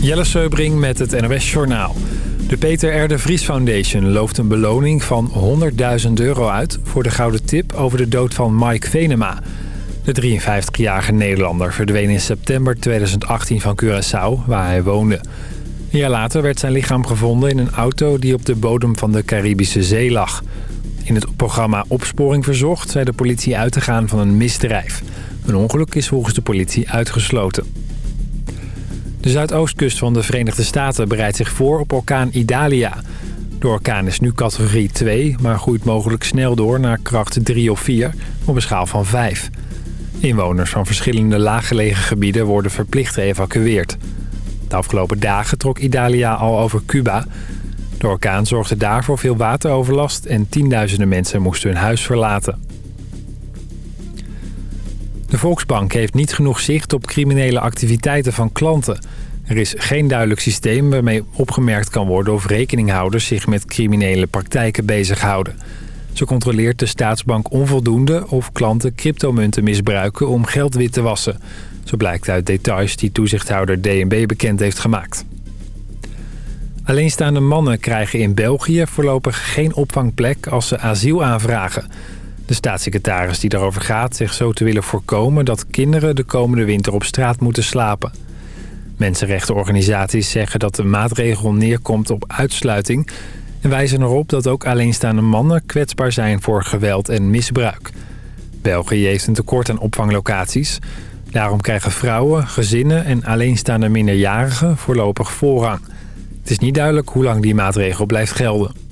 Jelle Seubring met het NOS Journaal. De Peter R. de Vries Foundation looft een beloning van 100.000 euro uit... voor de gouden tip over de dood van Mike Venema. De 53-jarige Nederlander verdween in september 2018 van Curaçao, waar hij woonde. Een jaar later werd zijn lichaam gevonden in een auto die op de bodem van de Caribische Zee lag. In het programma Opsporing Verzocht zei de politie uit te gaan van een misdrijf. Een ongeluk is volgens de politie uitgesloten. De zuidoostkust van de Verenigde Staten bereidt zich voor op orkaan Idalia. De orkaan is nu categorie 2, maar groeit mogelijk snel door naar kracht 3 of 4 op een schaal van 5. Inwoners van verschillende laaggelegen gebieden worden verplicht geëvacueerd. De afgelopen dagen trok Idalia al over Cuba. De orkaan zorgde daar voor veel wateroverlast en tienduizenden mensen moesten hun huis verlaten. De Volksbank heeft niet genoeg zicht op criminele activiteiten van klanten. Er is geen duidelijk systeem waarmee opgemerkt kan worden of rekeninghouders zich met criminele praktijken bezighouden. Ze controleert de staatsbank onvoldoende of klanten cryptomunten misbruiken om geld wit te wassen. Zo blijkt uit details die toezichthouder DNB bekend heeft gemaakt. Alleenstaande mannen krijgen in België voorlopig geen opvangplek als ze asiel aanvragen. De staatssecretaris die daarover gaat zegt zo te willen voorkomen dat kinderen de komende winter op straat moeten slapen. Mensenrechtenorganisaties zeggen dat de maatregel neerkomt op uitsluiting... en wijzen erop dat ook alleenstaande mannen kwetsbaar zijn voor geweld en misbruik. België heeft een tekort aan opvanglocaties. Daarom krijgen vrouwen, gezinnen en alleenstaande minderjarigen voorlopig voorrang. Het is niet duidelijk hoe lang die maatregel blijft gelden.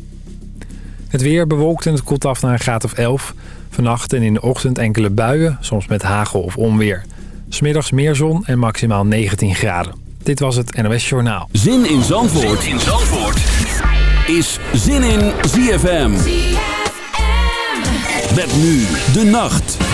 Het weer bewolkt en het koelt af naar een graad of 11. Vannacht en in de ochtend enkele buien, soms met hagel of onweer. Smiddags meer zon en maximaal 19 graden. Dit was het NOS Journaal. Zin in Zandvoort, zin in Zandvoort. is Zin in ZFM. ZFM. Met nu de nacht.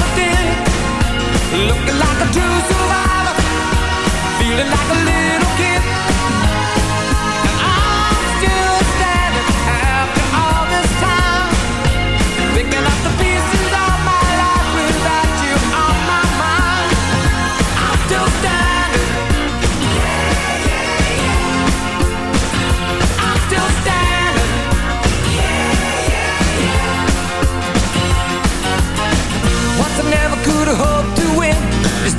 Looking like a true survivor Feeling like a little kid And I'm still standing after all this time Picking up the pieces of my life Without you on my mind I'm still standing yeah, yeah, yeah. I'm still standing. Once I never could have hoped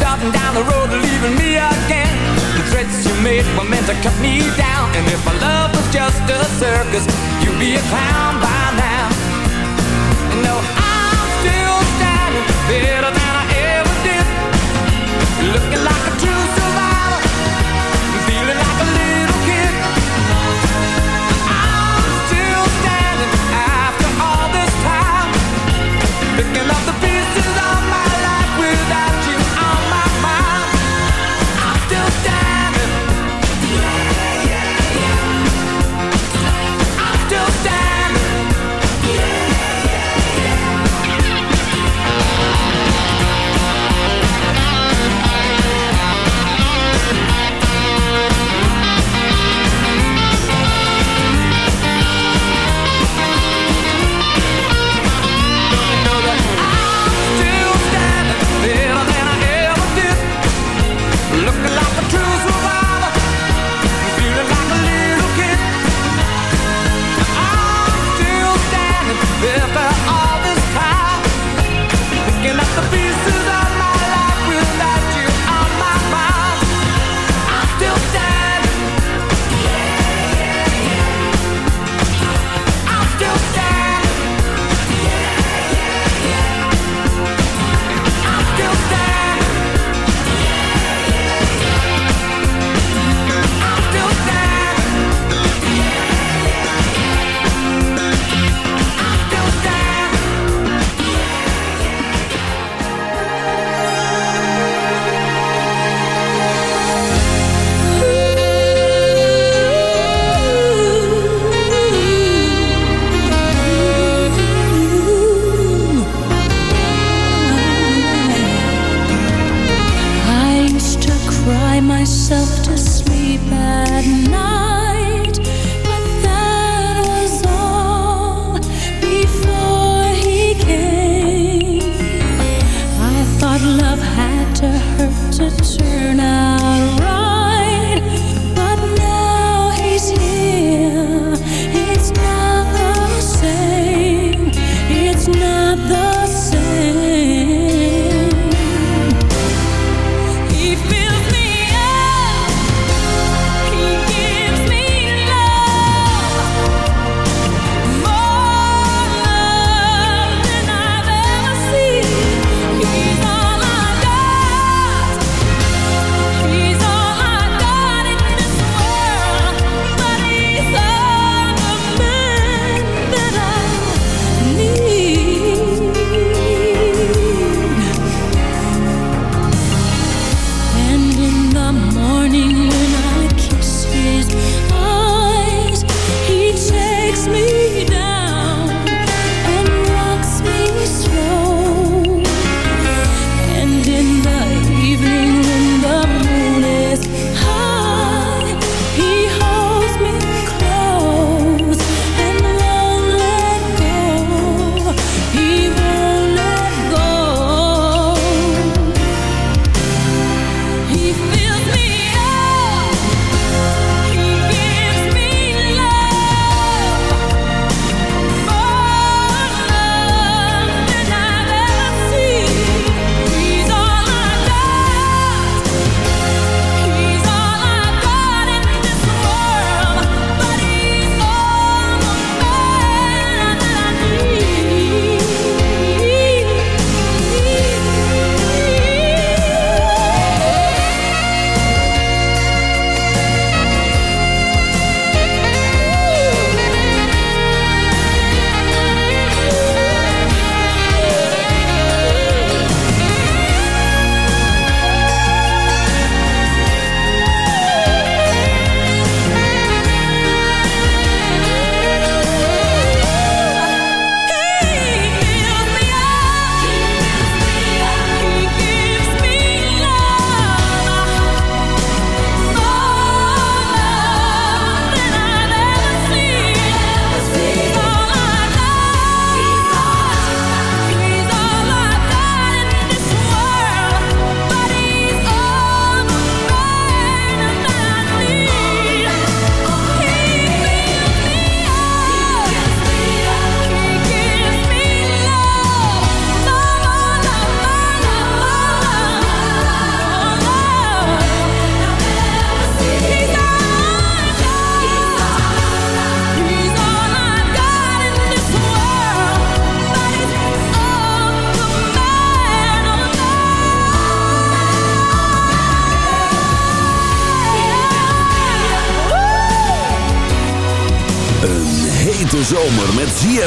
starting down the road leaving me again. The threats you made were meant to cut me down. And if my love was just a circus You'd be a clown by now. No, I'm still standing Better than I ever did. Looking like a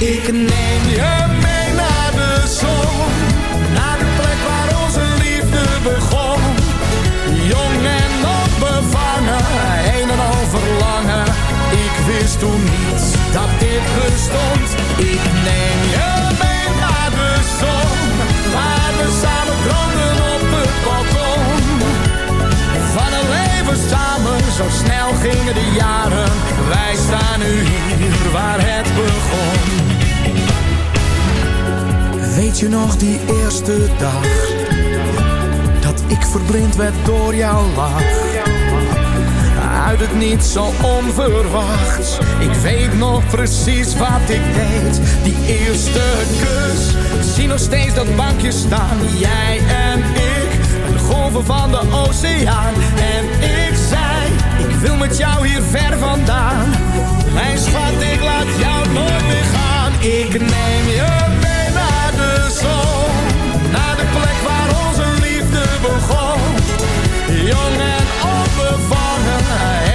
Ik neem je mee naar de zon. Naar de plek waar onze liefde begon. Jong en onbevangen, een en al verlangen. Ik wist toen niet dat dit bestond. Ik neem je mee naar de zon, waar we samen droomden op het balkon. Van een leven samen, zo snel gingen de jaren. Wij staan nu hier waar het begon. Weet je nog die eerste dag? Dat ik verblind werd door jouw lach uit het niet zo onverwachts. Ik weet nog precies wat ik deed. Die eerste kus. Zie nog steeds dat bankje staan. Jij en ik. De golven van de oceaan. En ik zei, ik wil met jou hier ver vandaan. Mijn schat, ik laat jou nooit meer gaan. Ik neem je mee naar de zon. Naar de plek waar onze liefde begon. Jong en onbevangen,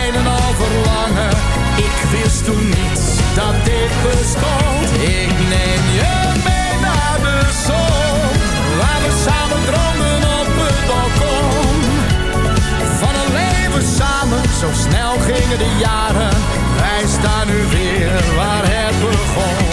een en al verlangen. Ik wist toen niet dat dit bestond. Ik neem je mee naar de zon, waar we samen droomden op het balkon. Van een leven samen, zo snel gingen de jaren. Wij staan nu weer waar het begon.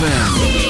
ZFM.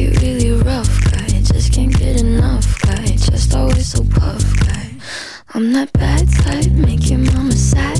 you really rough guy. Just can't get enough guy. Always so guy. I'm that bad type, make your mama sad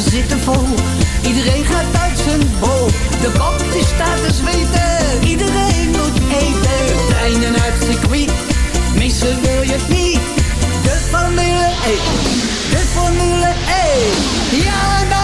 ze zitten vol. Iedereen gaat uit zijn bol. De kop is staat te zweten. Iedereen moet eten. Treinen uit circuit. Missen wil je niet. De Formule 1. De Formule 1. Ja, nou.